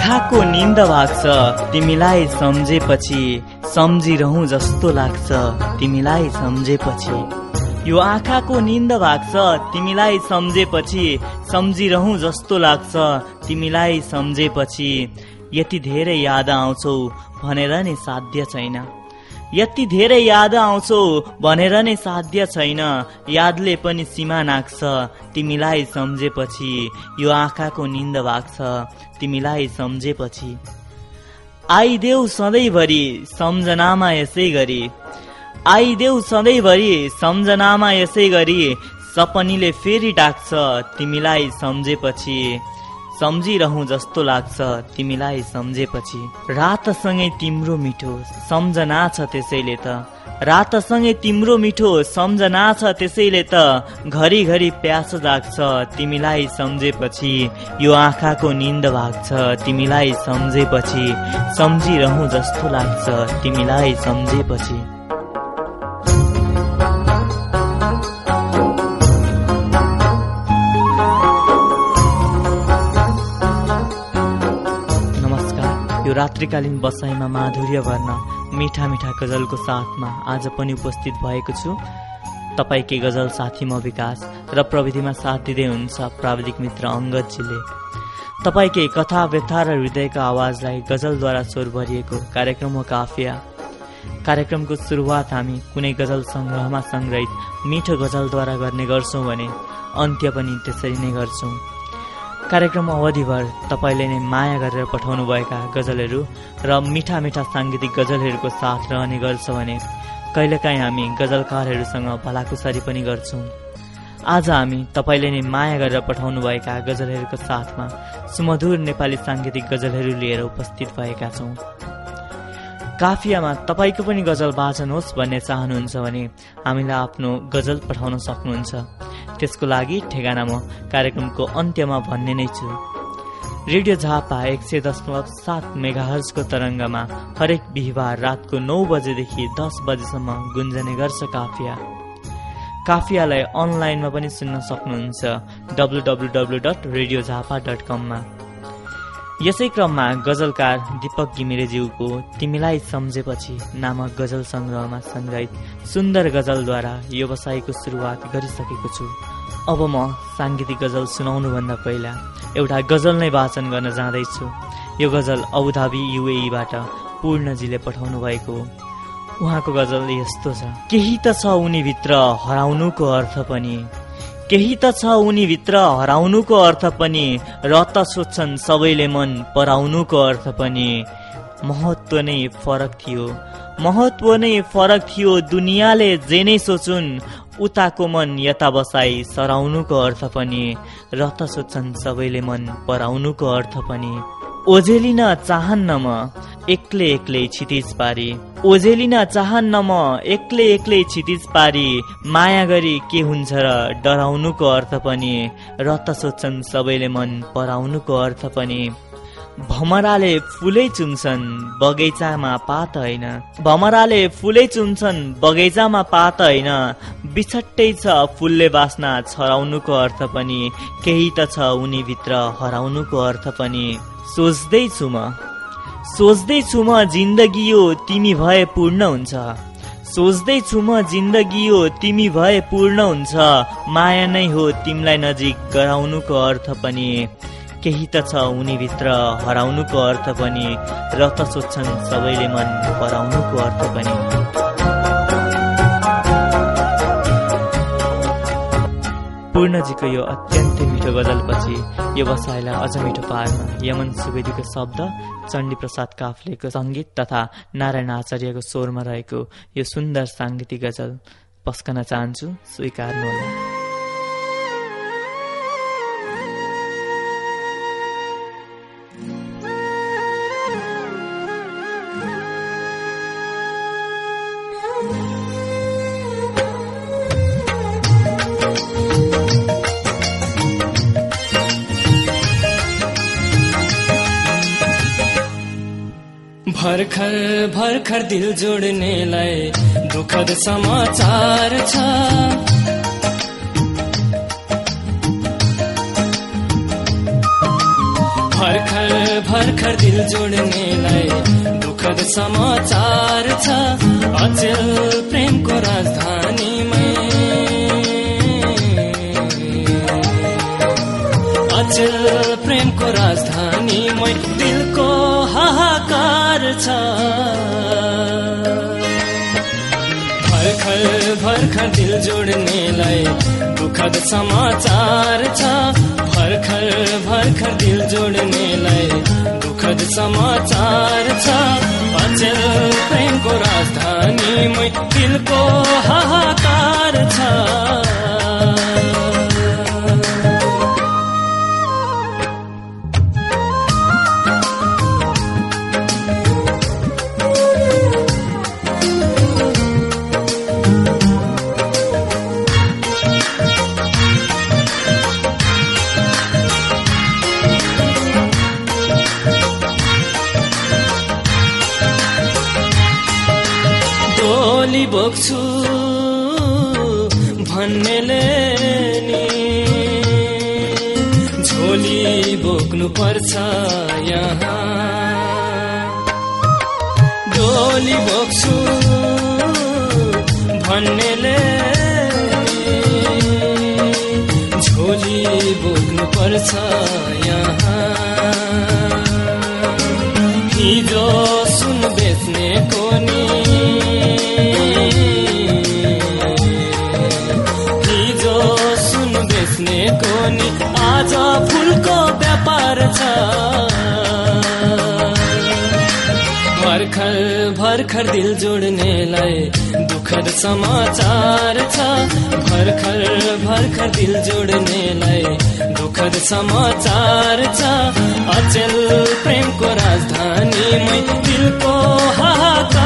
आँखाको निन्द भाग्छ तिमीलाई सम्झेपछि सम्झिरहँ जस्तो लाग्छ। तिमीलाई सम्झेपछि। यो आँखाको निन्द भाग्छ तिमीलाई सम्झेपछि सम्झिरहँ जस्तो लाग्छ। तिमीलाई सम्झेपछि यति धेरै याद आउँछौ भनेर नि साध्य छैन। यति धेरै याद आउँछौ भनेर नै साध्य छैन। यादले पनि सीमा नाग्छ तिमीलाई सम्झेपछि यो आँखाको निन्द भाग्छ। तिमीलाई सम्झेपछि। आइदेऊ सधैँभरि सम्झनामा यसै गरी। आइदेऊ सधैँभरि सम्झनामा यसै गरी। सपनीले फेरि डाक्छ। तिमीलाई सम्झेपछि सम्झिरहँ जस्तो लाग्छ तिमीलाई सम्झेपछि। रातसँगै तिम्रो मिठो सम्झना छ त्यसैले त। रातसँगै तिम्रो मिठो सम्झना छ त्यसैले त। घरिघरि प्यास जाग्छ तिमीलाई सम्झेपछि। यो आँखाको निन्द भाग्छ तिमीलाई सम्झेपछि। सम्झिरहँ जस्तो लाग्छ तिमीलाई सम्झेपछि। यो रात्रिकालीन बसाइमा माधुर्य भर्न मिठा मिठा गजलको साथमा आज पनि उपस्थित भएको छु। तपाईँकै गजल साथी म विकास र प्रविधिमा साथ दिँदै हुन्छ प्राविधिक मित्र अङ्गदजीले। तपाईँकै कथा व्यथा र हृदयको आवाजलाई गजलद्वारा स्वर भरिएको कार्यक्रम हो काफिया। कार्यक्रमको सुरुवात हामी कुनै गजल सङ्ग्रहमा सङ्ग्रहित मिठो गजलद्वारा गर्ने गर्छौँ भने अन्त्य पनि त्यसरी नै गर्छौँ। कार्यक्रम अवधिभर तपाईँले नै माया गरेर पठाउनुभएका गजलहरू र मिठा मिठा साङ्गीतिक गजलहरूको साथ रहने गर्छ भने कहिलेकाहीँ हामी गजलकारहरूसँग भलाकुसारी पनि गर्छौँ। आज हामी तपाईँले नै माया गरेर पठाउनुभएका गजलहरूको साथमा सुमधुर नेपाली साङ्गीतिक गजलहरू लिएर उपस्थित भएका छौँ। काफियामा तपाईँको पनि गजल वाचन होस् भन्ने चाहनुहुन्छ भने हामीलाई आफ्नो गजल पठाउन सक्नुहुन्छ। त्यसको लागि ठेगाना म कार्यक्रमको अन्त्यमा भन्ने नै छु। रेडियो झापा एक सय दशमलव सात मेगाहर्जको तरङ्गमा हरेक बिहिबार रातको नौ बजेदेखि दस बजेसम्म गुन्जने गर्छ काफिया। काफियालाई अनलाइनमा पनि सुन्न सक्नुहुन्छ। W W W dot radio Jhapa dot कममा। यसै क्रममा गजलकार दीपक घिमिरेज्यूको तिमीलाई सम्झेपछि नामक गजल सङ्ग्रहमा सङ्ग्रहित सुन्दर गजलद्वारा व्यवसायको सुरुवात गरिसकेको छु। अब म साङ्गीतिक गजल सुनाउनुभन्दा पहिला एउटा गजल नै वाचन गर्न जाँदैछु। यो गजल अबुधाबी युएबाट पूर्णजीले पठाउनु भएको उहाँको गजल यस्तो छ। केही त छ उनीभित्र हराउनुको अर्थ पनि। केही त छ उनीभित्र हराउनुको अर्थ पनि र त सोध्छन् सबैले मन पराउनुको अर्थ पनि। महत्व नै फरक थियो। महत्व नै फरक थियो दुनियाँले जे नै सोचुन् उताको मन यता बसाई सराउनुको अर्थ पनि। र त सोध्छन् सबैले मन पराउनुको अर्थ पनि। ओझेलिन चाहन्न म एक्लै एक्लै छितिज पारी। ओझेलिन चाहन्न म एक्लै एक्लै छितिज पारी। माया गरी के हुन्छ र डराउनुको अर्थ पनि? र त सोध्छन् सबैले मन पराउनुको अर्थ पनि। भमराले फुलै चुम्छन् बगैँचामा पात होइन। भमराले फुलै चुम्छन् बगैँचामा पात होइन। बिछट्टै छ फुलले बास्ना छराउनुको अर्थ पनि। केही त छ उनीभित्र हराउनुको अर्थ पनि। सोच्दैछु म। सोच्दैछु म जिन्दगी यो तिमी भए पूर्ण हुन्छ। सोच्दैछु म जिन्दगी यो तिमी भए पूर्ण हुन्छ। माया नै हो तिमीलाई नजिक गराउनुको अर्थ पनि। केही त छ उनीभित्र हराउनुको अर्थ पनि। र त सोध्छन् सबैले मन पराउनुको अर्थ पनि। पूर्णजीको यो अत्यन्तै मिठो गजलपछि यो बसाइलाई अझ मिठो पार्न यमन सुवेदीको शब्द चण्डी प्रसाद काफ्लेको सङ्गीत तथा नारायण आचार्यको स्वरमा रहेको यो सुन्दर साङ्गीतिक गजल पस्कन चाहन्छु स्वीकार्नुहोला। भर्खर भर्खर दिल जोड्नेलाई दुःखद समाचार छ। भर्खर भर्खर दिल जोड्नेलाई दुःखद समाचार छ। अचेल प्रेमको राजधानीमै। अचेल प्रेमको राजधानीमै दिलको हाहाकार छ। भर्खर भर्खर दिल जोड्नेलाई दुःखद समाचार छ। भर्खर भर्खर दिल जोड्नेलाई दुःखद समाचार छ। अचेल प्रेमको राजधानीमै दिलको हाहाकार छ। बोक्नु पर्छ यहाँ। डोली बोक्छु भन्नेले। झोली बोक्नु पर्छ यहाँ। हिजो सुन बेच्ने कोनी। हिजो सुन बेच्ने कोनी। आज फुलको व्यापार छ भर्खर भर्खर दिल जोड्नेलाई दुःखद समाचार छ भर्खर भर्खर दिल जोड्नेलाई दुःखद समाचार छ अचेल प्रेमको राजधानीमै दिलको हाहाकार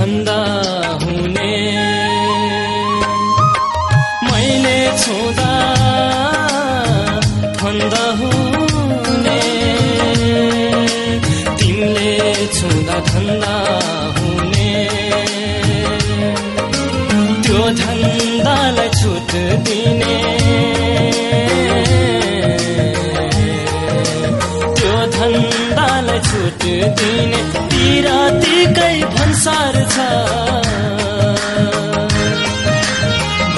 धन्दा हुने। मैले छुँदा फन्दा हुने। तिमीले छुँदा धन्दा हुने। त्यो धन्दालाई छुट दिने। त्यो धन्दालाई छुट दिने। पिरातीकै छ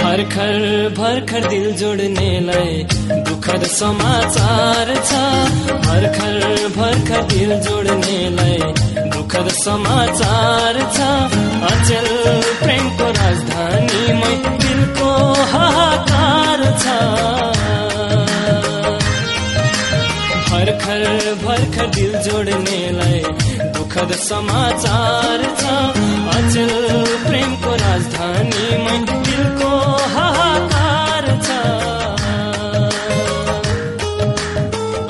भर्खर भर्खर दिल जोड्नेलाई दुःखद समाचार छ भर्खर भर्खर दिल जोड्नेलाई दुःखद समाचार छ अचेल प्रेमको राजधानीमै दिलको हाहाकार छ भर्खर भर्खर दिल जोड्नेलाई दुःखद समाचार छ। अचेल प्रेमको राजधानीमै दिलको हाहाकार छ।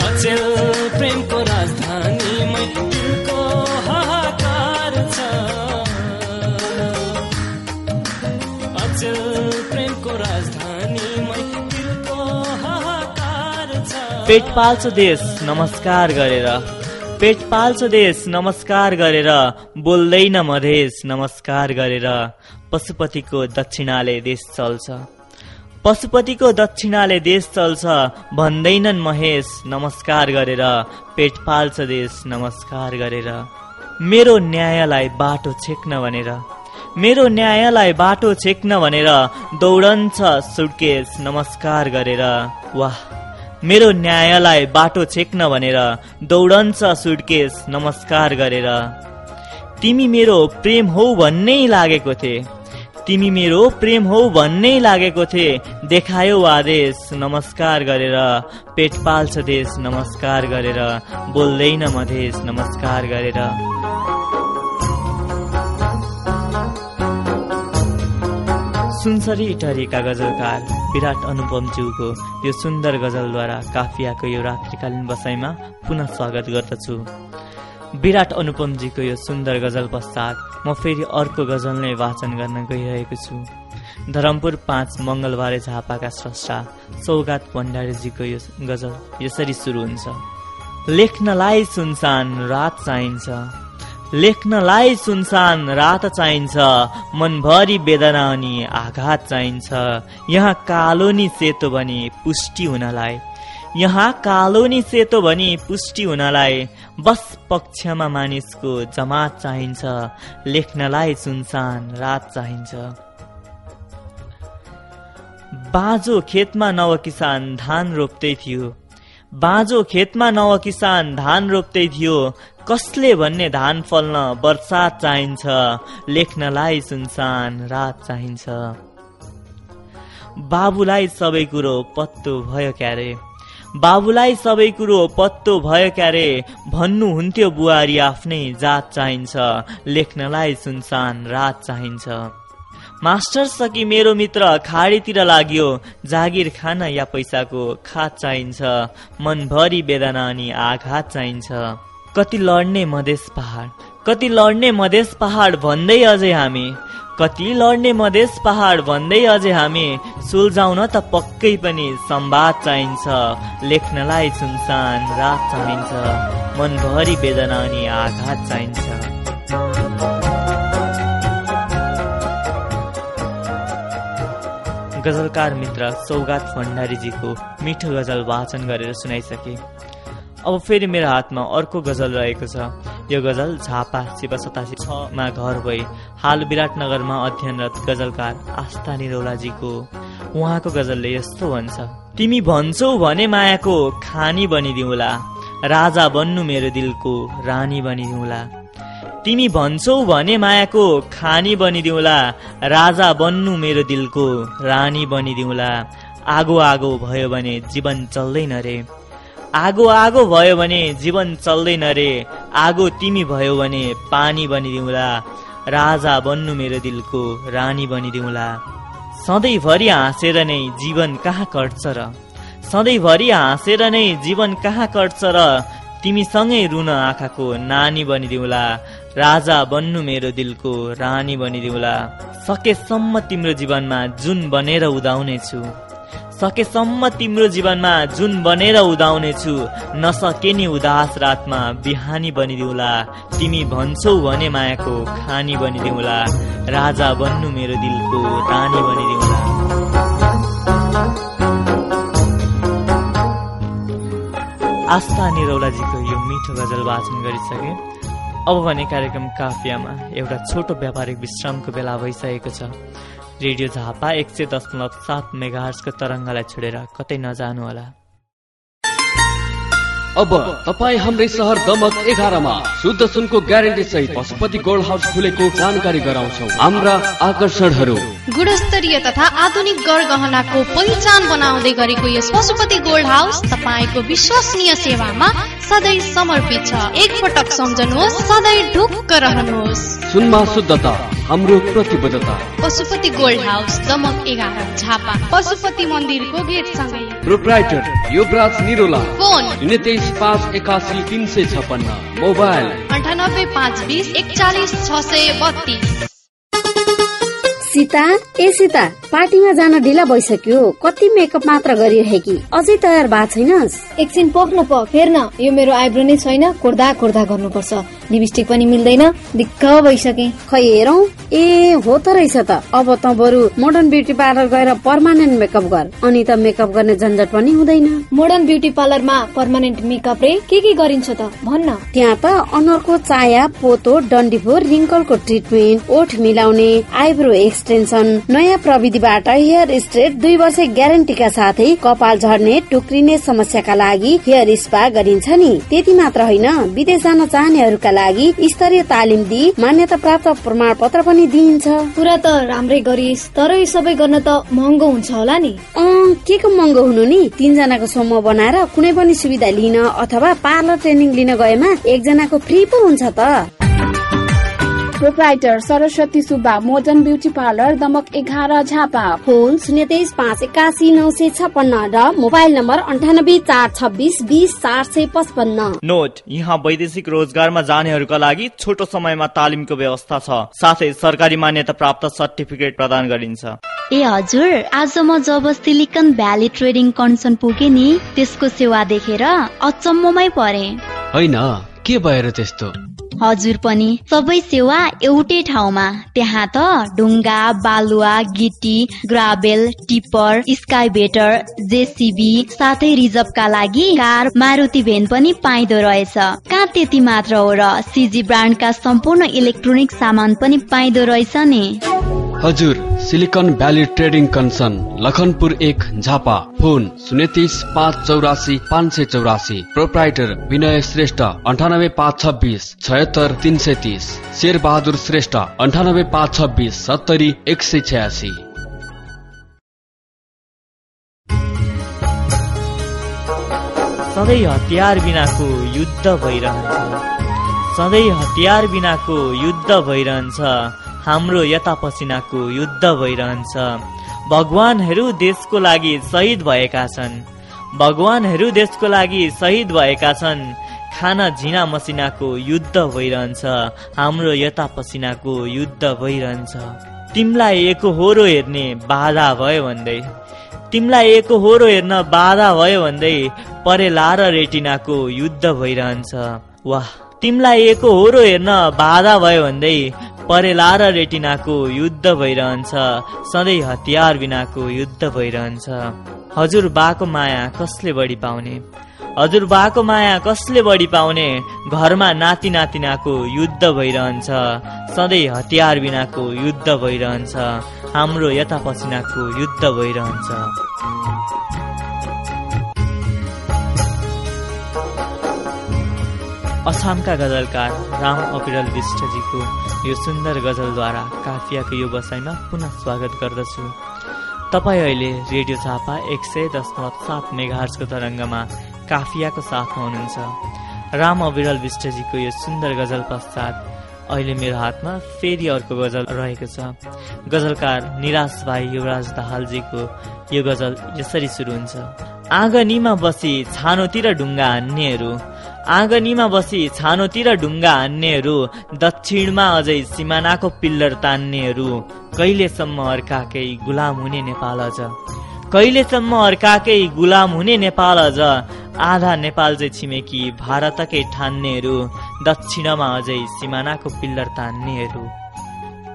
अचेल प्रेमको राजधानीमै दिलको हाहाकार छ। अचेल प्रेमको राजधानीमै दिलको हाहाकार छ। पेट पाल्छ देश नमस्कार गरेर। पेट पाल्छ देश नमस्कार गरेर बोल्दैन मधेस नमस्कार गरेर पशुपतिको दक्षिणाले देश चल्छ। पशुपतिको दक्षिणाले देश चल्छ भन्दैनन् महेश नमस्कार गरेर पेट पाल्छ देश नमस्कार गरेर। मेरो न्यायलाई बाटो छेक्न भनेर। मेरो न्यायलाई बाटो छेक्न भनेर दौडन्छ सुटकेस नमस्कार गरेर। वाह! मेरो न्यायलाई बाटो छेक्न भनेर दौडन्छ सुटकेस नमस्कार गरेर। तिमी मेरो प्रेम हौ भन्नै लागेको थिए। तिमी मेरो प्रेम हौ भन्नै लागेको थिए। देखायो आदेश नमस्कार गरेर। पेट पाल्छ देश नमस्कार गरेर। बोल्दैन मधेस नमस्कार गरेर। सुनसरी इटरीका गजलकार विराट अनुपमज्यूको यो सुन्दर गजलद्वारा काफियाको यो रात्रिकालीन बसाइमा पुनः स्वागत गर्दछु। विराट अनुपमजीको यो सुन्दर गजल पश्चात म फेरि अर्को गजल नै वाचन गर्न गइरहेको छु। धरमपुर पाँच मङ्गलबारे झापाका स्रष्टा सौगात भण्डारीजीको यो गजल यसरी सुरु हुन्छ। लेख्नलाई सुनसान रात चाहिन्छ। लेख्नलाई सुनसान रात चाहिन्छ मनभरि वेदना अनि आघात चाहिन्छ। यहाँ कालो नि सेतो भने पुष्टि हुनलाई। यहाँ कालो नि सेतो भने पुष्टि हुनलाई। बस पक्षमा मानिसको जमात चाहिन्छ लेख्नलाई सुनसान रात चाहिन्छ। बाँझो खेतमा नव किसान धान रोप्दै थियो। बाँझो खेतमा नव किसान धान रोप्दै थियो। कसले भन्ने धान फल्न वर्षात चाहिन्छ? लेख्नलाई सुनसान रात चाहिन्छ। बाबुलाई सबै कुरो पत्तो भयो क्यारे। बाबुलाई सबै कुरो पत्तो भयो क्यारे। भन्नुहुन्थ्यो बुहारी आफ्नै जात चाहिन्छ। लेख्नलाई सुनसान रात चाहिन्छ। मास्टर सकी मेरो मित्र खाडीतिर लाग्यो। जागिर खान या पैसाको खात चाहिन्छ। मनभरि वेदना अनि आघात चाहिन्छ। कति लड्ने मधेस पहाड। कति लड्ने मधेस पहाड भन्दै अझै हामी। कति लड्ने मधेस पहाड भन्दै अझै हामी। सुल्झाउन त पक्कै पनि सम्वाद चाहिन्छ। लेख्नलाई सुनसान रात चाहिन्छ। मनभरि वेदना अनि आघात चाहिन्छ। गजलकार मित्र सौगात भण्डारीजीको मिठो गजल वाचन गरेर सुनाइसके। अब फेरि मेरो हातमा अर्को गजल रहेको छ। यो गजल झापा शिव सतासी छमा घर भई हाल विराटनगरमा अध्ययनरत गजलकार आस्था निरौलाजीको उहाँको गजलले यस्तो भन्छ तिमी भन्छौ भने मायाको खानी बनिदिउला राजा बन्नु मेरो दिलको रानी बनिदिउला। तिमी भन्छौ भने मायाको खानी बनिदिउला। राजा बन्नु मेरो दिलको रानी बनिदिउला। आगो आगो भयो भने जीवन चल्दैन रे। आगो आगो भयो भने जीवन चल्दैन रे। आगो तिमी भयो भने पानी बनिदिउँला। राजा बन्नु मेरो दिलको रानी बनिदिउँला। सधैँभरि हाँसेर नै जीवन कहाँ कट्छ र? सधैँभरि हाँसेर नै जीवन कहाँ कट्छ र? तिमीसँगै रुन आँखाको नानी बनिदिउँला। राजा बन्नु मेरो दिलको रानी बनिदिउँला। सकेसम्म तिम्रो जीवनमा जुन बनेर उदाउने छु सकेसम्म तिम्रो जीवनमा जुन बनेर उदाउने छु नसके नि उदास रातमा बिहानी बनिदिउला। तिमी भन्छौ भने मायाको खानी बनिदिउला। राजा बन्नु मेरो दिलको रानी बनिदिउला। आस्था निरौलाजीको यो मिठो गजल वाचन गरिसके। अब भने कार्यक्रम काफियामा एउटा छोटो व्यापारिक विश्रामको बेला भइसकेको छ। रेडियो झापा एक सय दशमलव सात मेगाहर्सको तरङ्गलाई छोडेर कतै नजानुहोला। अब तपाईँ हाम्रै सहर दमक एघारमा शुद्ध सुनको ग्यारेन्टी सहित पशुपति गोल्ड हाउस खुलेको जानकारी गराउँछौ। हाम्रा आकर्षणहरू। गुणस्तरीय तथा आधुनिक गढ गहनाको पहिचान बनाउँदै गरेको यस पशुपति गोल्ड हाउस तपाईँको विश्वसनीय सेवामा सधैँ समर्पित छ। एकपटक सम्झनुहोस् सधैँ ढुक्क रहनुहोस्। सुनमा शुद्धता हाम्रो प्रतिबद्धता। पशुपति गोल्ड हाउस दमक एघार झापा। पशुपति मन्दिरको गेटसँगै। प्रोप्राइटर युवराज निरोला। फोन। तेइस पाँच एकासी तिन सय छपन्न मोबाइल। अन्ठानब्बे पाँच बिस एकचालिस छ सय बत्तिस। सीता ए सीता पार्टीमा जान ढिला भइसक्यो। कति मेकअप मात्र गरिरहेकी अझै तयार भएको छैनस्। एकछिन पोख्न प फेर्न यो मेरो आइब्रो नै छैन कोर्दा कोर्दा गर्नुपर्छ। लिपस्टिक पनि मिल्दैन दिक्क भइसके। खै हेरौ? ए हो त रहेछ त। अब त बरु मोडर्न ब्युटी पार्लर गएर पर्मानेन्ट मेकअप गर। अनि त मेकअप गर्ने झन्झट पनि हुँदैन। मोडर्न ब्युटी पार्लरमा पर्मानेन्ट मेकअप रे के के गरिन्छ त? भन्न त्यहाँ त अनुहारको चाया पोतो डन्डीफोर रिङ्कलको ट्रिटमेन्ट ओठ मिलाउने आइब्रो एक्सटेन्सन नयाँ प्रविधिबाट हेयर स्ट्रेट दुई वर्ष ग्यारेन्टीका साथै कपाल झर्ने टुक्रिने समस्याका लागि हेयर स्पा गरिन्छ नि। त्यति मात्र होइन विदेश जान चाहनेहरूका लागि स्तरीय तालिम दिई मान्यता प्राप्त प्रमाण पत्र पनि दिइन्छ। कुरा त राम्रै गरिस् तर यो सबै गर्न त महँगो हुन्छ होला नि। के को महँगो हुनु नि? तिनजनाको समूह बनाएर कुनै पनि सुविधा लिन अथवा पार्लर ट्रेनिङ लिन गएमा एकजनाको फ्री पो हुन्छ त। Proprietor Saraswati Subba modern beauty parlour Damak एघार झापा। फोन शून्य तेइस पाँच एकासी नौ सय छपन्न र मोबाइल नम्बर अन्ठानब्बे चार छब्बिस बिस चार सय पचपन्न। नोट यहाँ वैदेशिक रोजगारमा जानेहरूका लागि छोटो समयमा तालिमको व्यवस्था छ। साथै सरकारी मान्यता प्राप्त सर्टिफिकेट प्रदान गरिन्छ। ए हजुर आज म जब सिलिकन भ्याली ट्रेडिङ कन्सन पुगे नि त्यसको सेवा देखेर अचम्ममै परे। होइन के भएर त्यस्तो? हजुर पनि। सबै सेवा एउटै ठाउँमा। त्यहाँ त ढुङ्गा बालुवा गिटी ग्राभेल टिपर स्काइभेटर जेसिबी साथै रिजर्भका लागि कार मारुति भेन पनि पाइदो रहेछ। कहाँ त्यति मात्र हो र सिजी ब्रान्डका सम्पूर्ण इलेक्ट्रोनिक सामान पनि पाइदो रहेछ नि? हजुर silicon valley trading concern Lakhanpur एक झापा। फोन शून्य तिस पाँच चौरासी पाँच सय चौरासी। प्रोप्राइटर विनय श्रेष्ठ अन्ठानब्बे पाँच छब्बिस छयत्तर तिन सय तिस। शेर बहादुर श्रेष्ठ अन्ठानब्बे पाँच छब्बिस सत्तरी एक सय छयासी। सधैँ हतियार बिनाको युद्ध भइरहन्छ। सधैँ हतियार बिनाको युद्ध भइरहन्छ। हाम्रो यता पसिनाको युद्ध भइरहन्छ। भगवानहरू देशको लागि शहीद भएका छन्। भगवानहरू देशको लागि शहीद भएका छन्। खाना झिना मसिनाको युद्ध भइरहन्छ। हाम्रो यता पसिनाको युद्ध भइरहन्छ। तिमीलाई एकहोरो हेर्ने बाधा भयो भन्दै। तिमीलाई एकहोरो हेर्न बाधा भयो भन्दै परेला र रेटिनाको युद्ध भइरहन्छ। वाह तिमीलाई एकहोरो हेर्न बाधा भयो भन्दै परेला र रेटिनाको युद्ध भइरहन्छ सधैँ हतियार बिनाको युद्ध भइरहन्छ। हजुर बाको माया कसले बढी पाउने? हजुर बाको माया कसले बढी पाउने? घरमा नाति नातिनाको युद्ध भइरहन्छ सधैँ हतियार बिनाको युद्ध भइरहन्छ। हाम्रो यता पसिनाको युद्ध भइरहन्छ। अछामका गजलकार राम अपिरल विष्टजीको यो सुन्दर गजलद्वारा काफियाको यो बसाइमा पुनः स्वागत गर्दछु। तपाईँ अहिले रेडियो झापा एक सय दशमलव सात मेघार्सको तरङ्गमा काफियाको साथमा हुनुहुन्छ। राम अविरल विष्टजीको यो सुन्दर गजल पश्चात अहिले मेरो हातमा फेरि अर्को गजल रहेको छ। गजलकार निराश भाइ युवराज दाहालजीको यो गजल यसरी सुरु हुन्छ। आँगनीमा बसी छानोतिर ढुङ्गा हान्नेहरू। आँगनीमा बसी छानोतिर ढुङ्गा हान्नेहरू दक्षिणमा अझै सिमानाको पिल्लर तान्नेहरू कहिलेसम्म अर्काकै गुलाम हुने नेपाल अझ? कहिलेसम्म अर्काकै गुलाम हुने नेपाल अझ? आधा नेपाल चाहिँ छिमेकी भारतकै ठान्नेहरू दक्षिणमा अझै सिमानाको पिल्लर तान्नेहरू।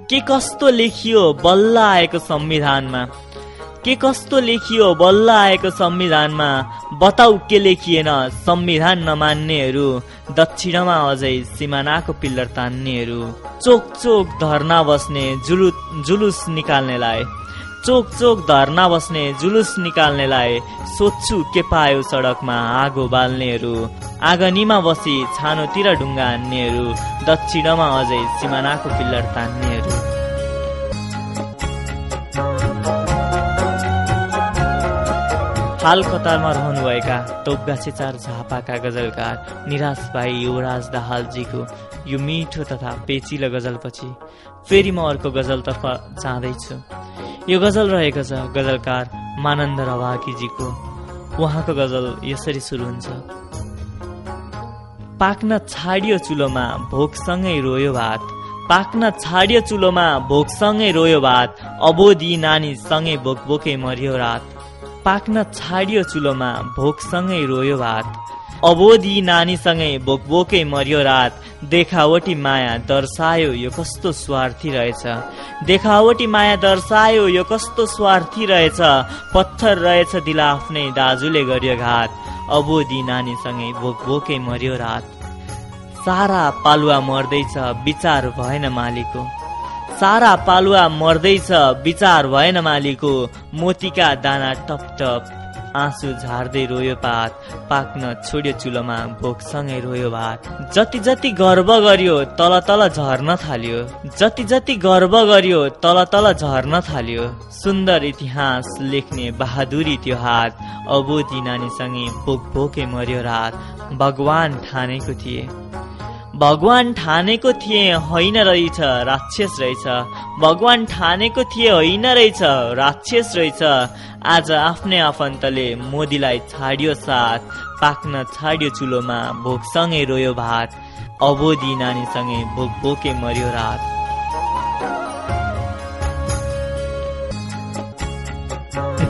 के कस्तो लेखियो बल्ल आएको संविधानमा? के कस्तो लेखियो बल्ल आएको संविधानमा? बताउ के लेखिएन संविधान नमान्नेहरू? दक्षिणमा अझै सिमानाको पिल्लर तान्नेहरू? चोक चोक धर्ना बस्ने जुलु जुलुस निकाल्नेलाई। चोक चोक धर्ना बस्ने जुलुस निकाल्नेलाई सोध्छु के पायो सडकमा आगो बाल्नेहरू? आँगनीमा बसी छानोतिर ढुङ्गा हान्नेहरू? दक्षिणमा अझै सिमानाको पिल्लर तान्नेहरू? हाल कतारमा रहनुभएका तोपगाछे चार झापाका गजलकार निराश भाइ युवराज दाहालजीको यो मिठो तथा पेचिलो गजलपछि फेरि म अर्को गजलतर्फ जाँदैछु। यो गजल रहेको छ गजलकार मानन्द रवाकीजीको उहाँको गजल यसरी सुरु हुन्छ। पाक्न छाडियो चुलोमा भोकसँगै रोयो भात। पाक्न छाडियो चुलोमा भोकसँगै रोयो भात। अबोधी नानीसँगै भोक भोकै मरियो रात। पाक्न छाडियो चुलोमा भोकसँगै रोयो भात। अबोधी नानीसँगै भोक भोकै मर्यो रात। देखावटी माया दर्शायो यो कस्तो स्वार्थी रहेछ। देखावटी माया दर्शायो यो कस्तो स्वार्थी रहेछ। पत्थर रहेछ दिल आफ्नै दाजुले गर्यो घात। अबोधी नानीसँगै भोक भोकै मर्यो रात। सारा पालुवा मर्दैछ विचार भएन मालिकको। सारा पालुवा मर्दैछ विचार भएन मालीको मोतीका दाना टप टप आँसु झार्दै रोयो पात पाक्न छोड्यो चुलोमा भोकसँगै रोयो भात। जति जति गर्व गरियो तल तल झर्न थाल्यो। जति जति गर्व गरियो तल तल झर्न थाल्यो। सुन्दर इतिहास लेख्ने बहादुरी त्यो हात अबोधी नानीसँगै भोक भोकै मर्यो रात। भगवान ठानेको थिए। भगवान ठानेको थिए होइन रहेछ राक्षस रहेछ। भगवान ठानेको थिए होइन रहेछ राक्षस रहेछ। आज आफ्नै आफन्तले मोदीलाई छाडियो साथ पाक्न छाडियो चुलोमा भोकसँगै रोयो भात। अबोधी नानीसँगै भोक भोके मर्यो रात।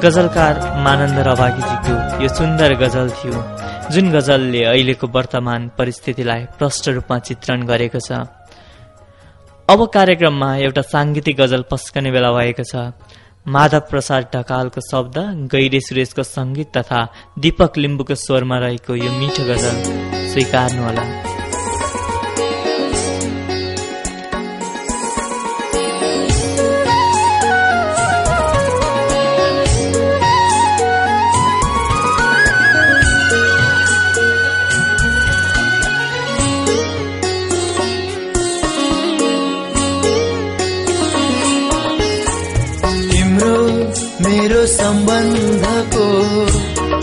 गजलकार मानन्द रवागीजीको यो सुन्दर गजल थियो। जुन गजलले अहिलेको वर्तमान परिस्थितिलाई प्रष्ट रूपमा चित्रण गरेको छ। अब कार्यक्रममा एउटा साङ्गीतिक गजल पस्कने बेला भएको छ। माधव प्रसाद ढकालको शब्द गैरे सुरेशको सङ्गीत तथा दीपक लिम्बुको स्वरमा रहेको यो मिठो गजल स्वीकार्नुहोला।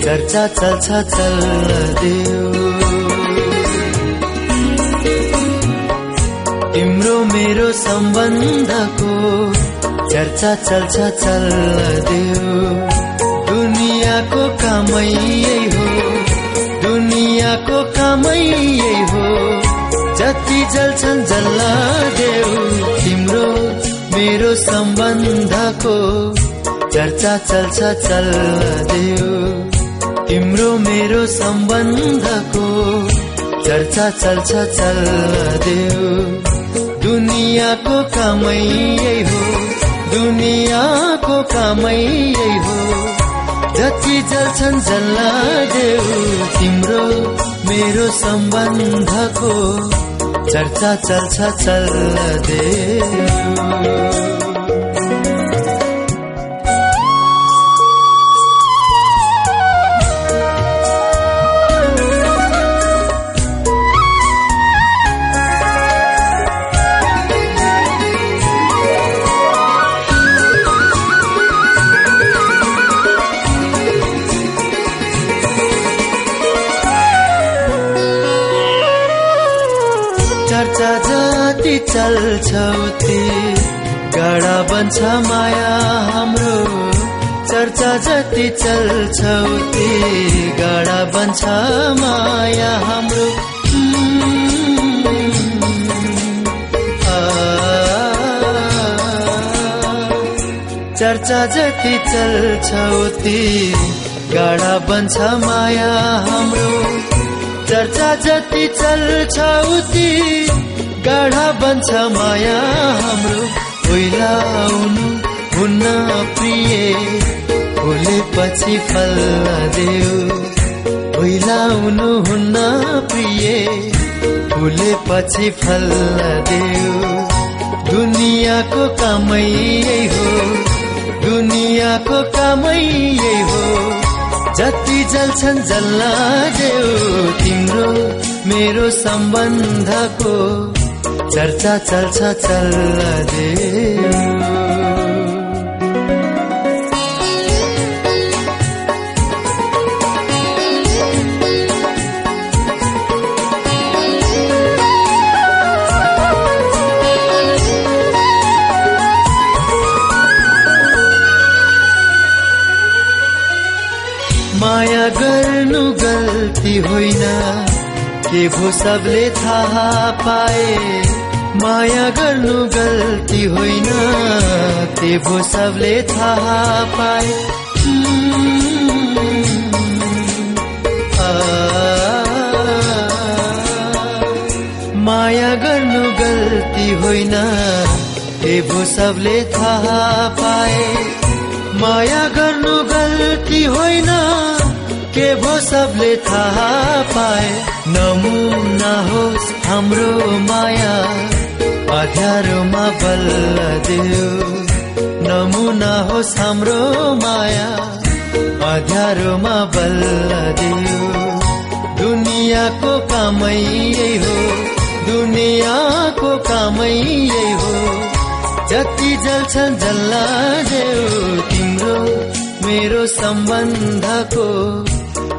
चर्चा चल्छ चल्दियो तिम्रो मेरो सम्बन्धको चर्चा चल्छ चल्दियो दुनियाँको कामै हो दुनियाँको कामै हो। जति जल्छन् जल्ला देऊ। तिम्रो मेरो सम्बन्धको चर्चा चल्छ चल्दियो तिम्रो मेरो सम्बन्धको चर्चा चल्छ चल्दियो दुनियाँको कामै हो दुनियाँको कामै हो। जति जल्छन् जल्ला देऊ तिम्रो मेरो सम्बन्धको चर्चा चल्छ चल्दियो चल्छौती गडा बन्छ माया हाम्रो। चर्चा जति चल्छौती। गडा बन्छ माया हाम्रो। चर्चा जति चल्छौती। गाडा बन्छ माया हाम्रो। चर्चा जति चल्छौती। गाढा बन्छ माया हाम्रो। पहिलाउनु हुन्न प्रिय। फुलेपछि फल देऊ। पहिलाउनु हुन्न प्रिय। फुलेपछि फल देऊ। दुनियाँको कामै हो। दुनियाँको कामै हो। जति जल्छन् जल्ला देऊ तिम्रो मेरो सम्बन्धको चर्चा चल्छ चल्दे माया गर्नु गल्ती होइन के भो सबले थाहा पाए? माया गर्नु गल्ती होइन ते भो सबले थाहा पाए। माया गर्नु गल्ती होइन ते भो सबले थाहा पाए। माया गर्नु गल्ती होइन के भो सबले थाहा पाए। नमुना होस् हाम्रो माया। अध्यारोमा बल्ल देऊ। नमुना होस् हाम्रो माया। अध्यारोमा बल्ल देऊ। दुनियाँको कामै हो। दुनियाँको कामै हो। जति जल्छन् जल्ला देऊ तिम्रो मेरो सम्बन्धको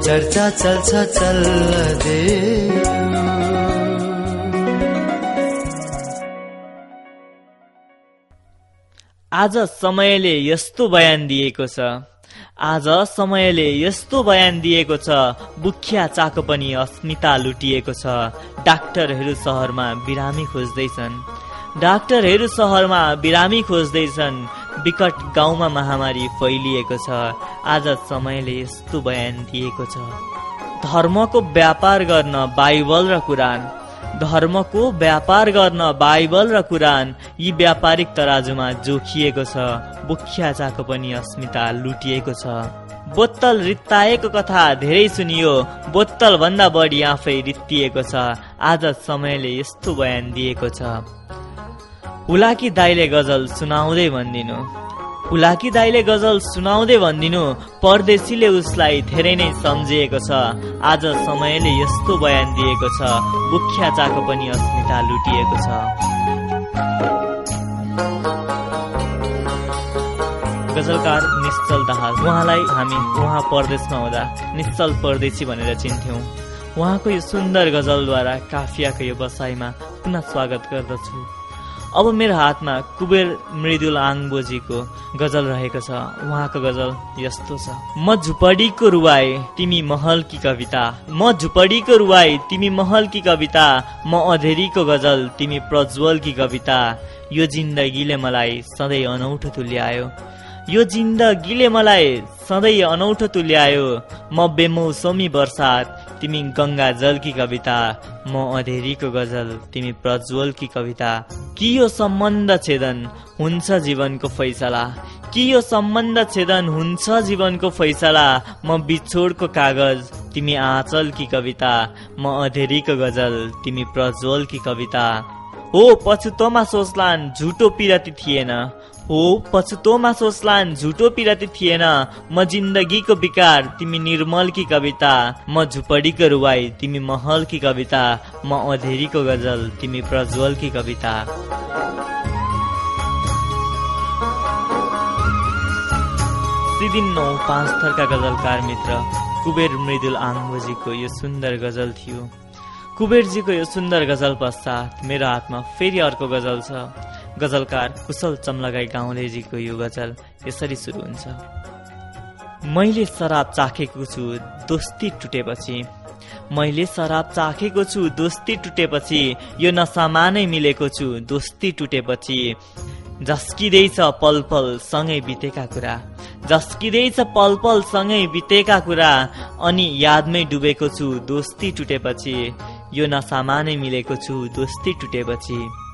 चर्चा चल्छ चल्ल देऊ। आज समयले यस्तो बयान दिएको छ। आज समयले यस्तो बयान दिएको छ। बुख्या चाको पनि अस्मिता लुटिएको छ। डाक्टरहरू सहरमा बिरामी खोज्दैछन्। डाक्टरहरू सहरमा बिरामी खोज्दैछन्। विकट गाउँमा महामारी फैलिएको छ। आज समयले यस्तो बयान दिएको छ। धर्मको व्यापार गर्न बाइबल र कुरान धर्मको व्यापार गर्न बाइबल र कुरान यी व्यापारिक तराजुमा जोखिएको छ। बुख्या चाको पनि अस्मिता लुटिएको छ। बोतल रित्ताएको कथा धेरै सुनियो। बोतल भन्दा बढी आफै रित्तिएको छ। आज समयले यस्तो बयान दिएको छ। हुलाकी दाइले गजल सुनाउँदै भनिदिनु। हुलाकी दाइले गजल सुनाउँदै भनिदिनु परदेशीले उसलाई धेरै नै सम्झिएको छ। आज समयले यस्तो बयान दिएको छ। बुख्या चाको पनि अस्मिता लुटिएको छ। गजलकार निश्चल दाहाल उहाँलाई हामी उहाँ परदेशमा हुँदा निश्चल परदेशी भनेर चिन्थ्यौँ। उहाँको यो सुन्दर गजलद्वारा काफियाको यो बसाइमा पुनः स्वागत गर्दछु। अब मेरो हातमा कुबेर मृदुल आङबोजीको गजल रहेको छ। उहाँको गजल यस्तो छ। म झुपडीको रुवाई तिमी महल कि कविता। म झुपडीको रुवाई तिमी महल कि कविता। म अधेरीको गजल तिमी प्रज्वल कि कविता। यो जिन्दगीले मलाई सधैँ अनौठो तुल्यायो। यो जिन्दगीले मलाई सधैँ अनौठो तुल्यायो। म बेमौसमी बर्सात तिमी गङ्गा जलकी कविता म अधेरीको गजल तिमी प्रज्वलकी कविता। कि यो सम्बन्ध छेदन हुन्छ जीवनको फैसला? कि यो सम्बन्ध छेदन हुन्छ जीवनको फैसला? म बिछोडको कागज तिमी आँचलकी कविता। म अधेरीको गजल तिमी प्रज्वलकी कविता। हो पछुतोमा सोचलान झुटो पिरती थिएन। हो पछुतोमा सोचलान झुटो पिरती थिएन। म जिन्दगीको विकार तिमी निर्मल की कविता। म झुपडीको रुवाई तिमी महल की कविता। म अधेरीको गजल तिमी प्रज्वल की कविता नौ पाँच थरका गजलकार मित्र कुबेर मृदुल आङबोजीको यो सुन्दर गजल थियो। कुबेरजीको यो सुन्दर गजल पश्चात मेरो हातमा फेरि अर्को गजल छ। गजलकार कुशल चम्लगाई गाउँलेजीको यो गजल यसरी सुरु हुन्छ। मैले शराब चाखेको छु दोस्ती टुटेपछि। मैले शराब चाखेको छु दोस्ती टुटेपछि। यो नसामा नै मिलेको छु दोस्ती टुटेपछि। झस्किँदैछ पल पल सँगै बितेका कुरा। झस्किँदैछ पल पल सँगै बितेका कुरा। अनि यादमै डुबेको छु दोस्ती टुटेपछि। यो नसामा नै मिलेको छु दोस्ती टुटेपछि।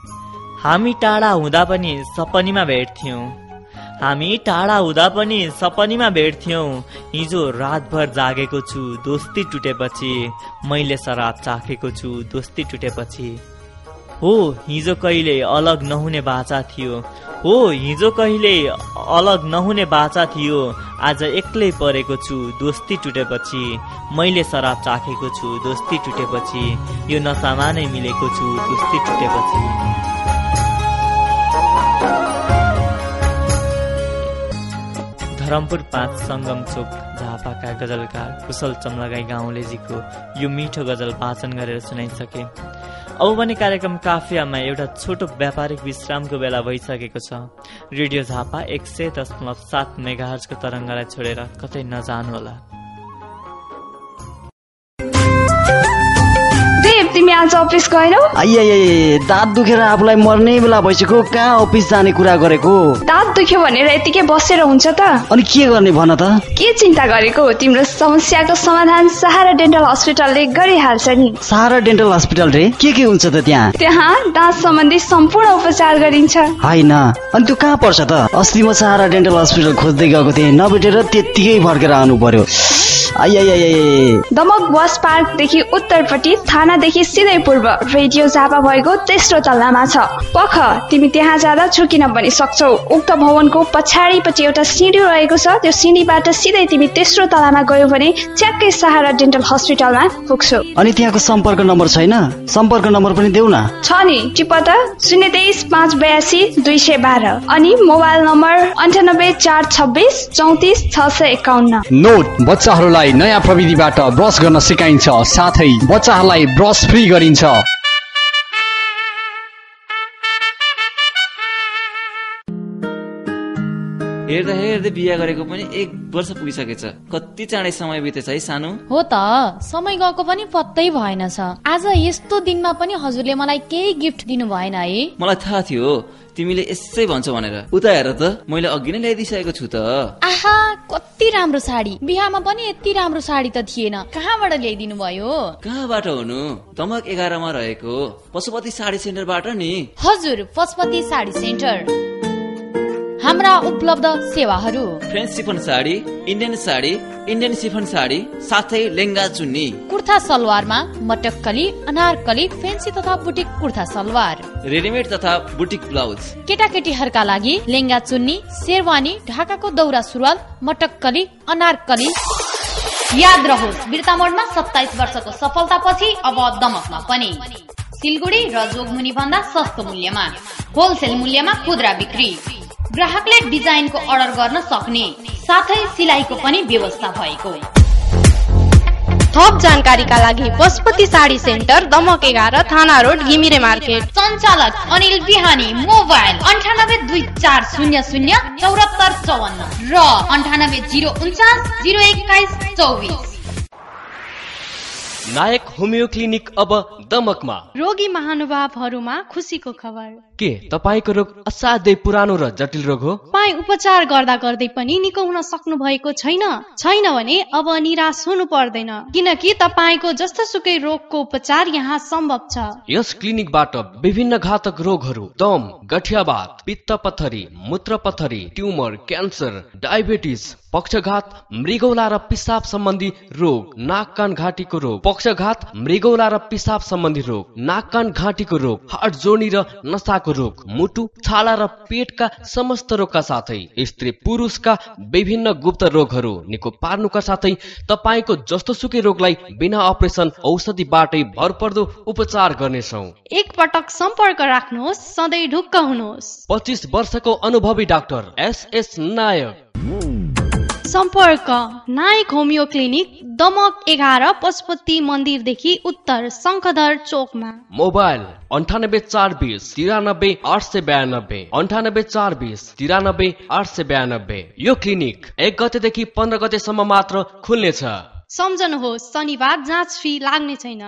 हामी टाढा हुँदा पनि सपनीमा भेट्थ्यौँ हामी टाढा हुँदा पनि सपनीमा भेट्थ्यौँ हिजो रातभर जागेको छु दोस्ती टुटेपछि। मैले शराब चाखेको छु दोस्ती टुटेपछि। हो हिजो कहिले अलग नहुने बाचा थियो। हो हिजो कहिले अलग नहुने बाचा थियो। आज एक्लै परेको छु दोस्ती टुटेपछि। मैले शराब चाखेको छु दोस्ती टुटेपछि। यो नसामा नै मिलेको छु दोस्ती टुटेपछि। धरमपुर पाँच सङ्गम चोक झापाका गजलकार कुशल चम्लगाई गाउँलेजीको यो मिठो गजल वाचन गरेर सुनाइसके। अब भने कार्यक्रम काफियामा एउटा छोटो व्यापारिक विश्रामको बेला भइसकेको छ। रेडियो झापा एक सय दशमलव सात मेगाहरको तरङ्गलाई छोडेर कतै नजानुहोला। तिमी आज अफिस गएनौ? दाँत दुखेर आफूलाई मर्ने बेला भइसक्यो। कहाँ अफिस जाने कुरा गरेको? दाँत दुख्यो भनेर यतिकै बसेर हुन्छ त। अनि के गर्ने भन त? के चिन्ता गरेको? तिम्रो समस्याको समाधान सहारा डेन्टल हस्पिटलले गरिहाल्छ नि। सहारा डेन्टल हस्पिटल रे? के के हुन्छ त त्यहाँ? त्यहाँ दाँत सम्बन्धी सम्पूर्ण उपचार गरिन्छ। होइन। अनि त्यो कहाँ पर्छ त? अस्ति म सहारा डेन्टल हस्पिटल खोज्दै गएको थिएँ। नभेटेर त्यत्तिकै फर्केर आउनु पर्यो। दमक बस पार्कदेखि उत्तरपट्टि थानादेखि सिधै पूर्व रेडियो जापा भएको तेस्रो तल्लामा छ। पख तिमी त्यहाँ जाँदा छुकिन पनि सक्छौ। उक्त भवनको पछाडिपट्टि एउटा सिँढी रहेको छ। त्यो सिँढीबाट सिधै तिमी तेस्रो तलामा गयो भने च्याक्कै सहारा डेन्टल हस्पिटलमा पुग्छौ। अनि त्यहाँको सम्पर्क नम्बर छैन? सम्पर्क नम्बर पनि देऊ न। छ नि टिप त शून्य तेइस पाँच बयासी दुई सय बाह्र। अनि मोबाइल नम्बर अन्ठानब्बे चार छब्बिस चौतिस छ सय एकाउन्न। नोट बच्चाहरूलाई नयाँ प्रविधिबाट ब्रस गर्न सिकाइन्छ। साथै बच्चाहरूलाई ब्रस फ्री गरिन्छ। हेर्दा हेर्दै बिहा गरेको पनि एक वर्ष पुगिसकेछ। कति चाँडै समय बितेछ है सानो? हो त समय गएको पनि पत्तै भएन छ आज यस्तो दिनमा पनि हजुरले मलाई केही गिफ्ट दिनु भएन है। मलाई थाहा थियो तिमीले यसै भन्छौ भनेर। उता हेर त मैले अघि नै ल्याइदिइसकेको छु त। आहा कति राम्रो साडी। बिहामा पनि यति राम्रो साडी त थिएन। कहाँबाट ल्याइदिनु भयो? कहाँबाट हुनु? दमक एघारमा रहेको पशुपति साडी सेन्टरबाट नि। हजुर पशुपति साडी सेन्टर। हाम्रा उपलब्ध सेवाहरू। French chiffon sari Indian sari Indian chiffon sari साथै लेङ्गा चुन्नी। कुर्ता सलवारमा मटक्कली अनारकली फेन्सी तथा बुटिक कुर्ता सलवार। रेडिमेड तथा बुटिक ब्लाउज। केटाकेटीहरूका लागि लेङ्गा चुन्नी शेरवानी ढाकाको दौरा सुरुवाल मटक्कली अनारकली। याद रहोस् बिर्ता मोडमा सत्ताइस वर्षको सफलतापछि अब दमकमा पनि। सिलगुडी र जोगमुनी भन्दा सस्तो मूल्यमा। होलसेल मूल्यमा खुद्रा बिक्री। ग्राहकले डिजाइनको अर्डर गर्न सक्ने साथै सिलाइको पनि व्यवस्था भएको। थप जानकारीका लागि पशुपति साडी सेन्टर दमक एघार थाना रोड घिमिरे मार्केट। सञ्चालक अनिल बिहानी मोबाइल अन्ठानब्बे दुई चार शून्य शून्य चौरात्तर चौवन्न र अन्ठानब्बे जिरो उन्चास जिरो एक्काइस चौबिस। नायक होमियो क्लिनिक अब दमकमा। रोगी महानुभावहरूमा खुसीको खबर। के तपाईँको रोग असाध्यै पुरानो र जटिल रोग हो? तपाईँ उपचार गर्दा गर्दै पनि निको हुन सक्नु भएको छैन। छैन भने अब निराश हुनु पर्दैन। किनकि तपाईँको जस्तो सुकै रोगको उपचार यहाँ सम्भव छ। यस क्लिनिकबाट विभिन्न घातक रोगहरू दम गठियावात पित्त पथरी मूत्र पथरी ट्युमर क्यान्सर डायबिटिस पक्षघात मृगौला र पिसाब सम्बन्धी रोग नाक कान घाँटीको रोग। पक्षघात मृगौला र पिसाब सम्बन्धी रोग नाक कान घाँटीको रोग हार्ट जोडी र नसाको रोग मुटु छाला र पेटका समस्त रोगका साथै। स्त्री पुरुषका विभिन्न गुप्त रोगहरू निको पार्नुका साथै तपाईँको जस्तो सुकै रोगलाई बिना अपरेसन औषधिबाटै भरपर्दो उपचार गर्नेछौ। एक पटक सम्पर्क राख्नुहोस् सधैँ ढुक्क हुनुहोस्। पच्चिस वर्षको अनुभवी डाक्टर एस एस नायक। सम्पर्क नायक होमियो क्लिनिक दमक एघार पशुपति मन्दिरदेखि उत्तर शङ्खधर चोकमा। मोबाइल अन्ठानब्बे चार बिस तिरानब्बे आठ सय बयानब्बे अन्ठानब्बे चार बिस तिरानब्बे आठ सय बयानब्बे। यो क्लिनिक एक गतेदेखि पन्ध्र गतेसम्म मात्र खुल्नेछ। सम्झनुहोस् शनिबार जाँच फी लाग्ने छैन।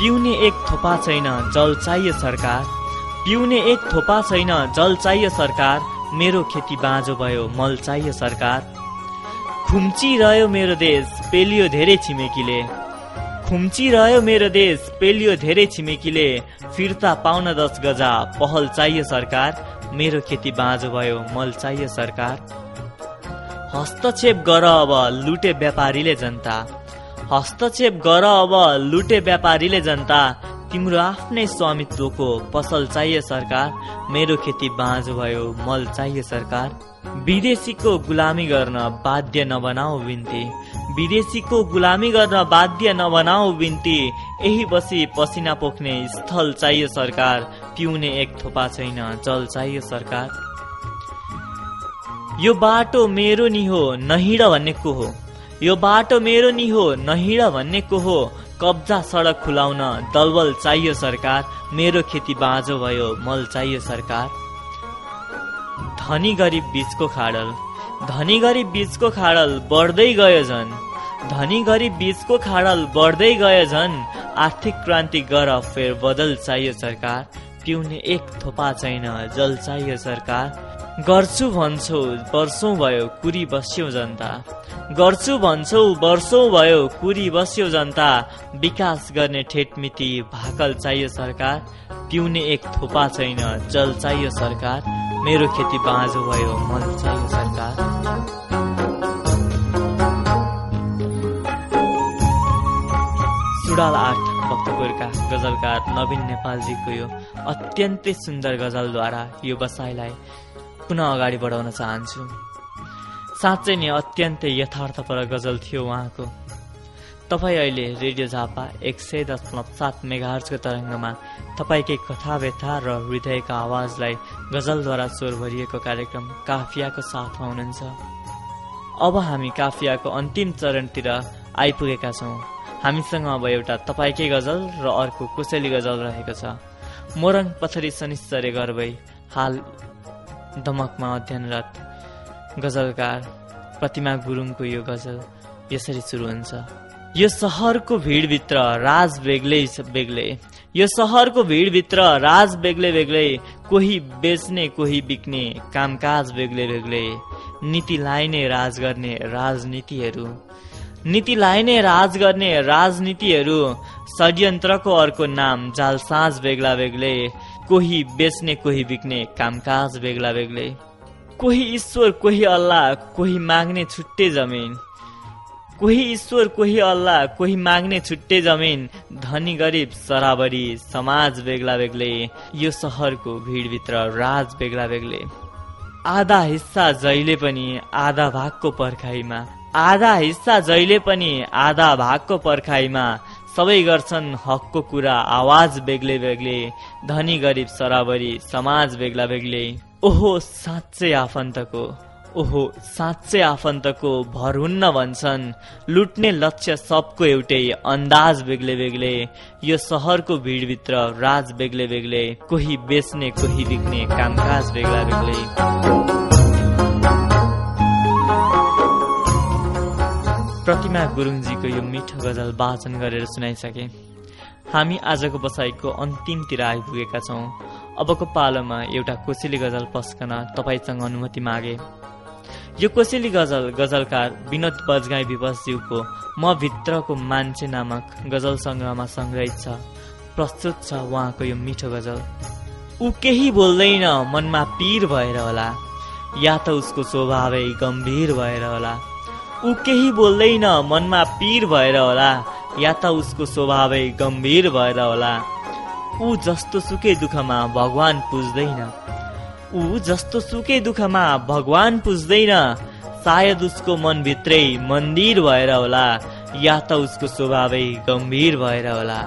पिउने एक थोपा छैन जल चाहियो सरकार। पिउने एक थोपा छैन जल चाहियो सरकार। मेरो खेती बाँझो भयो मल चाहियो सरकार। खुम्चिरह्यो मेरो देश पेलियो धेरै छिमेकीले। खुम्चिरह्यो मेरो देश पेलियो धेरै छिमेकीले। फिर्ता पाउन दस गजा पहल चाहियो सरकार। मेरो खेती बाँझो भयो मल चाहियो सरकार। हस्तक्षेप गर अब लुटे व्यापारीले जनता। हस्तक्षेप गर अब लुटे व्यापारीले जनता। तिम्रो आफ्नै स्वामित्वको पसल चाहियो सरकार। मेरो खेती बाँझ भयो मल चाहियो सरकार। विदेशीको गुलामी गर्न बाध्य नबनाऊ बिन्ती। विदेशीको गुलामी गर्न बाध्य नबनाऊ बिन्ती। यही बसी पसिना पोख्ने स्थल चाहियो सरकार। पिउने एक थोपा छैन जल चाहियो सरकार। यो बाटो मेरो नि हो नहिड भन्ने को हो? यो बाटो मेरो नि हो नहिड भन्ने को हो कब्जा सडक खुलाउन दलबल चाहियो सरकार। मेरो खेती बाँझो भयो मल चाहियो सरकार। धनी गरिब बीचको खाडल। धनी गरिब बीचको खाडल बढ्दै गयो झन्। धनी गरिब बीचको खाडल बढ्दै गयो झन्। आर्थिक क्रान्ति गर फेर बदल चाहियो सरकार। पिउने एक थोपा छैन जल चाहियो सरकार। गर्छु भन्छौ वर्षौँ भयो कुरी बस्यो जनता। गर्छु भन्छौ वर्षौँ भयो कुरी बस्यो जनता। विकास गर्ने ठेटमिति भाकल चाहियो सरकार। पिउने एक थोपा छैन जल चाहियो सरकार। मेरो खेती बाँझो भयो मल चाहियो सरकार। सुडाल आठ भक्तपुरका गजलकार नवीन नेपालजीको यो अत्यन्तै सुन्दर गजलद्वारा यो बसाइलाई पुनः अगाडि बढाउन चाहन्छु। साँच्चै नै अत्यन्तै यथार्थपर गजल थियो उहाँको। तपाईँ अहिले रेडियो झापा एक सय दशमलव सात मेगाहर्जको तरङ्गमा तपाईँकै कथा व्यथा र हृदयका आवाजलाई गजलद्वारा स्वर भरिएको कार्यक्रम काफियाको साथमा हुनुहुन्छ। अब हामी काफियाको अन्तिम चरणतिर आइपुगेका छौँ। हामीसँग अब एउटा तपाईँकै गजल र अर्को कोसेली गजल रहेको छ। मोरङ पथरी शनिश्चरे गर्वै हाल दमकमा अध्ययनरत गजलकार प्रतिमा गुरुङको यो गजल यसरी सुरु हुन्छ। यो सहरको भिडभित्र राज बेग्लै बेग्लै। यो सहरको भिडभित्र राज बेग्लै बेग्लै। कोही बेच्ने कोही बिक्ने कामकाज बेग्लै बेग्लै। नीतिलाई नै राज गर्ने राजनीतिहरू। नीतिलाई नै राज गर्ने राजनीतिहरू। षड्यन्त्रको अर्को नाम जालसाज बेग्ला बेग्लै। कोही बेच्ने कोही बिक्ने कामकाज बेग्ला बेग्लै। कोही ईश्वर कोही अल्लाह कोही माग्ने छुट्टै जमिन। कोही ईश्वर कोही अल्लाह कोही माग्ने छुट्टे जमिन। धनी गरिब सराबरी समाज बेग्ला बेग्लै। यो सहरको भिडभित्र राज बेग्ला बेग्लै। आधा हिस्सा जहिले पनि आधा भागको पर्खाइमा आधा हिस्सा जहिले पनि आधा भागको पर्खाइमा सबै गर्छन् हकको कुरा आवाज बेग्लै बेग्लै धनी गरिब सराबरी समाज बेग्ला बेग्लै। ओहो साँच्चै आफन्तको ओहो साँच्चै आफन्तको भर हुन्न भन्छन्। लुट्ने लक्ष्य सबको एउटै अन्दाज बेग्ले बेग्ले। यो सहरको भिडभित्र राज बेग्ले बेग्ले। कोही बेच्ने कोही बिक्ने कामकाज बेग्ला बेग्लै। प्रतिमा गुरुङजीको यो मिठो गजल वाचन गरेर सुनाइसके। हामी आजको बसाइको अन्तिमतिर आइपुगेका छौँ। अबको पालोमा एउटा कोसेली गजल पस्कन तपाईँसँग अनुमति मागे। यो कोसेली गजल गजलकार विनोद बजगाई विपसज्यूको म भित्रको मान्छे नामक गजल सङ्ग्रहमा सङ्ग्रहित छ प्रस्तुत छ उहाँको यो मिठो गजल। ऊ केही बोल्दैन मनमा पीर भएर होला। या त उसको स्वभावै गम्भीर भएर होला। ऊ केही बोल्दैन मनमा पीर भएर होला या त उसको स्वभावै गम्भीर भएर होला। ऊ जस्तो सुकै दुःखमा भगवान पुज्दैन। ऊ जस्तो सुकै दुःखमा भगवान पुज्दैन। सायद उसको मनभित्रै मन्दिर भएर होला या त उसको स्वभावै गम्भीर भएर होला।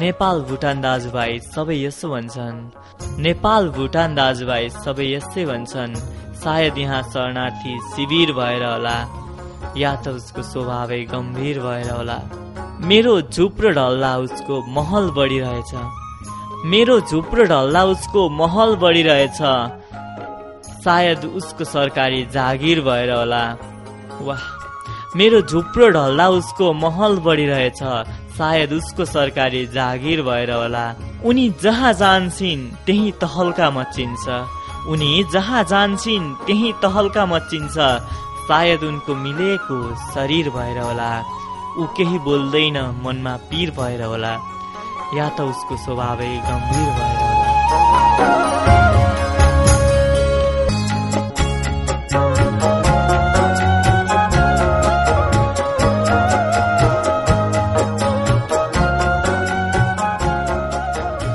नेपाल भुटान दाजुभाइ सबै यसो भन्छन्। नेपाल भुटान दाजुभाइ सबै यस्तै भन्छन्। सायद यहाँ शरणार्थी शिविर भएर होला या त उसको स्वभावै गम्भीर भएर होला। मेरो झुप्रो ढल्ला उसको महल बढिरहेछ। मेरो झुप्रो ढल्दा उसको महल बढिरहेछ। सायद उसको सरकारी जागिर भएर होला। वाह मेरो झुप्रो ढल्दा उसको महल बढिरहेछ। सायद उसको सरकारी जागिर भएर होला। उनी जहाँ जान्छन् त्यही तहल्का मचिन्छ। उनी जहाँ जान्छन् त्यही तहल्का मचिन्छ सायद उनको मिलेको शरीर भएर होला। ऊ केही बोल्दैन मनमा पीर भएर होला। या त उसको स्वभावै गम्भीर भएर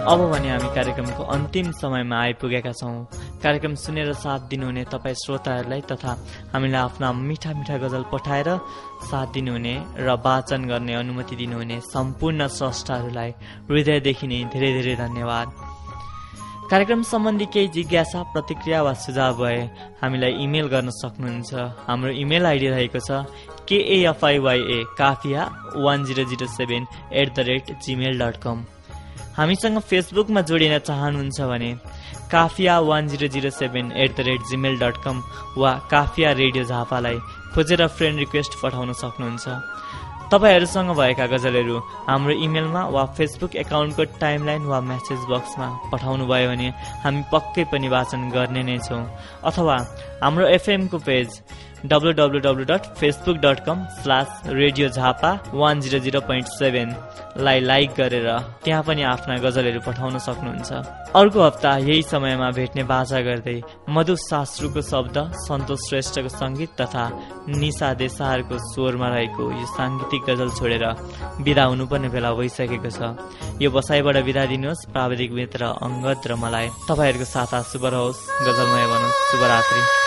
अब भने हामी कार्यक्रमको अन्तिम समयमा आइपुगेका छौँ। कार्यक्रम सुनेर साथ दिनुहुने तपाईँ श्रोताहरूलाई तथा हामीलाई आफ्ना मिठा मिठा गजल पठाएर साथ दिनुहुने र वाचन गर्ने अनुमति दिनुहुने सम्पूर्ण स्रष्टाहरूलाई हृदयदेखि नै धेरै धेरै धन्यवाद। कार्यक्रम सम्बन्धी केही जिज्ञासा प्रतिक्रिया वा सुझाव भए हामीलाई इमेल गर्न सक्नुहुन्छ। हाम्रो इमेल आइडी रहेको छ KFIYA Kafiya one zero zero seven at the rate Gmail dot com हामीसँग फेसबुकमा जोडिन चाहनुहुन्छ भने Kafiya one zero zero seven at the rate Gmail dot com वा काफिया रेडियो झापालाई खोजेर फ्रेन्ड रिक्वेस्ट पठाउन सक्नुहुन्छ। तपाईँहरूसँग भएका गजलहरू हाम्रो इमेलमा वा फेसबुक एकाउन्टको टाइमलाइन वा म्यासेज बक्समा पठाउनु भयो भने हामी पक्कै पनि वाचन गर्ने नै छौँ। अथवा हाम्रो एफएमको page W dot Facebook like गरेर त्यहाँ पनि आफ्ना गजलहरू पठाउन सक्नुहुन्छ। अर्को हप्ता यही समयमा भेट्ने बाजा गर्दै मधु शास्त्रुको शब्द सन्तोष श्रेष्ठको सङ्गीत तथा निशा देसारको स्वरमा रहेको यो साङ्गीतिक गजल छोडेर विदा हुनुपर्ने बेला भइसकेको छ। यो बसाइबाट विदा दिनुहोस्। प्राविधिक मित्र अङ्गद र मलाई। तपाईँहरूको साथ शुभ रहोस्। गजलमय बनोस्। शुभरात्रि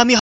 আমি